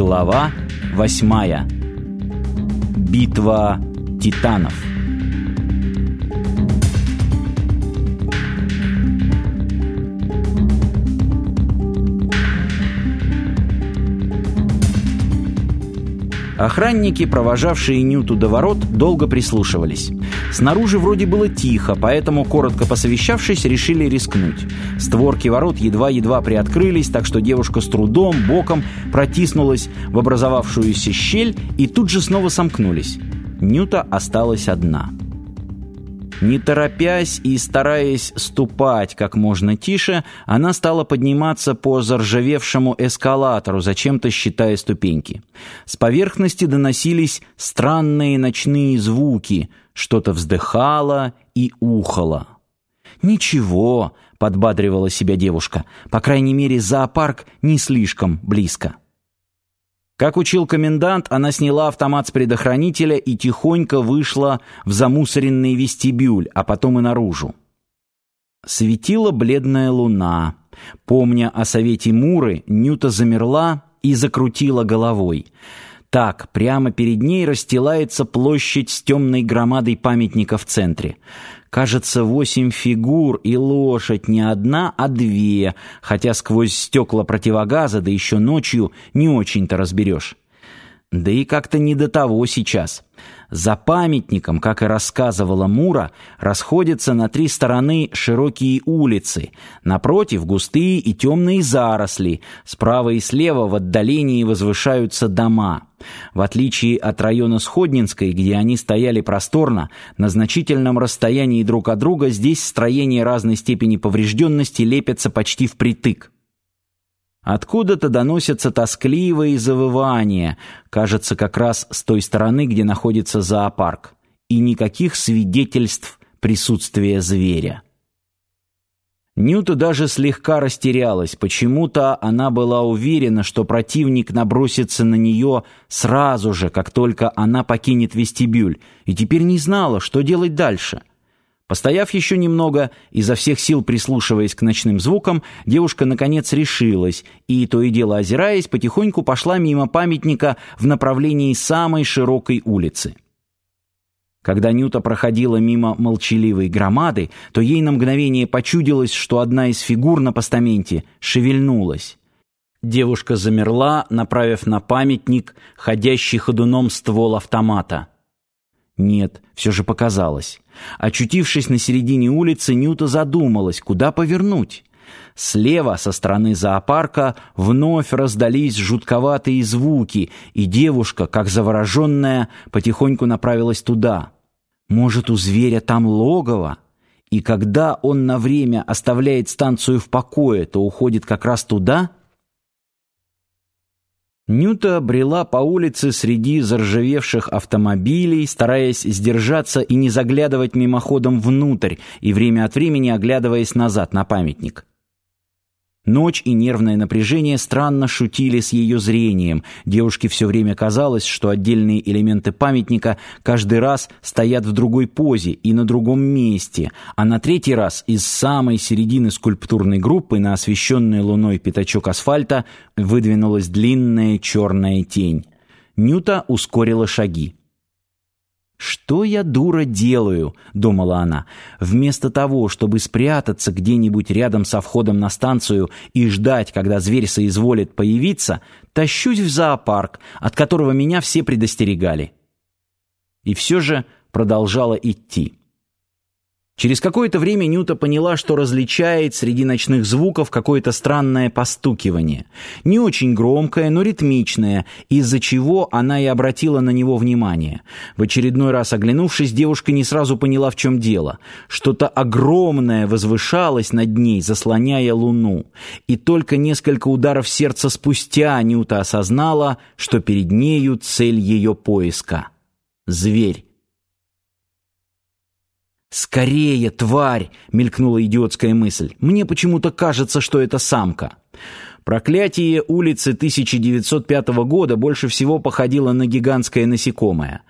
Глава восьмая. Битва титанов. Охранники, провожавшие Нюту до ворот, долго прислушивались. Снаружи вроде было тихо, поэтому, коротко посовещавшись, решили рискнуть. Створки ворот едва-едва приоткрылись, так что девушка с трудом, боком протиснулась в образовавшуюся щель и тут же снова сомкнулись. Нюта осталась одна. Не торопясь и стараясь ступать как можно тише, она стала подниматься по заржавевшему эскалатору, зачем-то считая ступеньки. С поверхности доносились странные ночные звуки, что-то вздыхало и ухало. «Ничего», — подбадривала себя девушка, — «по крайней мере, зоопарк не слишком близко». Как учил комендант, она сняла автомат с предохранителя и тихонько вышла в замусоренный вестибюль, а потом и наружу. Светила бледная луна. Помня о совете Муры, Нюта замерла и закрутила головой. Так, прямо перед ней расстилается площадь с темной громадой памятника в центре. Кажется, восемь фигур и лошадь не одна, а две, хотя сквозь стекла противогаза, да еще ночью, не очень-то разберешь. Да и как-то не до того сейчас. За памятником, как и рассказывала Мура, расходятся на три стороны широкие улицы. Напротив густые и темные заросли. Справа и слева в отдалении возвышаются дома. В отличие от района Сходнинской, где они стояли просторно, на значительном расстоянии друг от друга здесь строения разной степени поврежденности лепятся почти впритык. Откуда-то доносятся тоскливые завывания, кажется, как раз с той стороны, где находится зоопарк, и никаких свидетельств присутствия зверя. Нюта даже слегка растерялась. Почему-то она была уверена, что противник набросится на нее сразу же, как только она покинет вестибюль, и теперь не знала, что делать дальше. Постояв еще немного, изо всех сил прислушиваясь к ночным звукам, девушка наконец решилась и, то и дело озираясь, потихоньку пошла мимо памятника в направлении самой широкой улицы. Когда Нюта проходила мимо молчаливой громады, то ей на мгновение почудилось, что одна из фигур на постаменте шевельнулась. Девушка замерла, направив на памятник ходящий ходуном ствол автомата. Нет, все же показалось. Очутившись на середине улицы, Нюта задумалась, куда повернуть. Слева, со стороны зоопарка, вновь раздались жутковатые звуки, и девушка, как завороженная, потихоньку направилась туда. Может, у зверя там логово? И когда он на время оставляет станцию в покое, то уходит как раз туда — Нюта брела по улице среди заржавевших автомобилей, стараясь сдержаться и не заглядывать мимоходом внутрь и время от времени оглядываясь назад на памятник. Ночь и нервное напряжение странно шутили с ее зрением. Девушке все время казалось, что отдельные элементы памятника каждый раз стоят в другой позе и на другом месте, а на третий раз из самой середины скульптурной группы на освещенный луной пятачок асфальта выдвинулась длинная черная тень. Нюта ускорила шаги. «Что я, дура, делаю?» — думала она. «Вместо того, чтобы спрятаться где-нибудь рядом со входом на станцию и ждать, когда зверь соизволит появиться, тащусь в зоопарк, от которого меня все предостерегали». И все же продолжала идти. Через какое-то время Нюта поняла, что различает среди ночных звуков какое-то странное постукивание. Не очень громкое, но ритмичное, из-за чего она и обратила на него внимание. В очередной раз оглянувшись, девушка не сразу поняла, в чем дело. Что-то огромное возвышалось над ней, заслоняя луну. И только несколько ударов сердца спустя Нюта осознала, что перед нею цель ее поиска. Зверь. «Скорее, тварь!» — мелькнула идиотская мысль. «Мне почему-то кажется, что это самка». Проклятие улицы 1905 года больше всего походило на гигантское насекомое.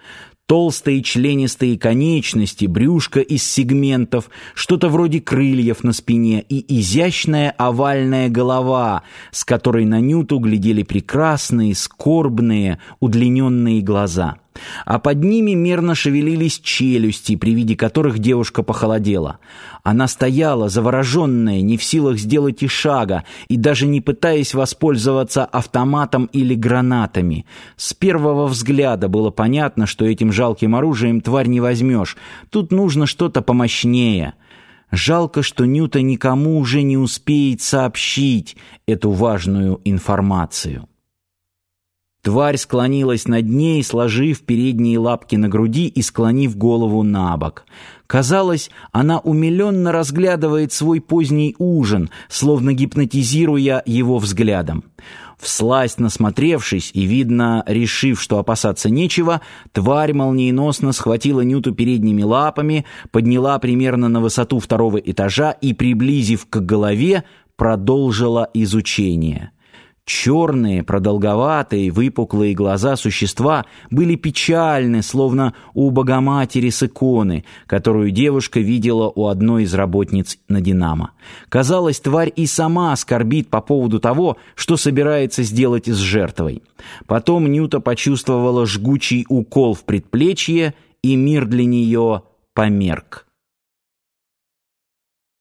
Толстые членистые конечности, брюшко из сегментов, что-то вроде крыльев на спине и изящная овальная голова, с которой на Нюту глядели прекрасные, скорбные, удлиненные глаза а под ними мерно шевелились челюсти, при виде которых девушка похолодела. Она стояла, завороженная, не в силах сделать и шага, и даже не пытаясь воспользоваться автоматом или гранатами. С первого взгляда было понятно, что этим жалким оружием тварь не возьмешь. Тут нужно что-то помощнее. Жалко, что Нюта никому уже не успеет сообщить эту важную информацию. Тварь склонилась над ней, сложив передние лапки на груди и склонив голову на бок. Казалось, она умиленно разглядывает свой поздний ужин, словно гипнотизируя его взглядом. Всласть насмотревшись и, видно, решив, что опасаться нечего, тварь молниеносно схватила Нюту передними лапами, подняла примерно на высоту второго этажа и, приблизив к голове, продолжила изучение. Черные, продолговатые, выпуклые глаза существа были печальны, словно у Богоматери с иконы, которую девушка видела у одной из работниц на «Динамо». Казалось, тварь и сама скорбит по поводу того, что собирается сделать с жертвой. Потом Нюта почувствовала жгучий укол в предплечье, и мир для нее померк.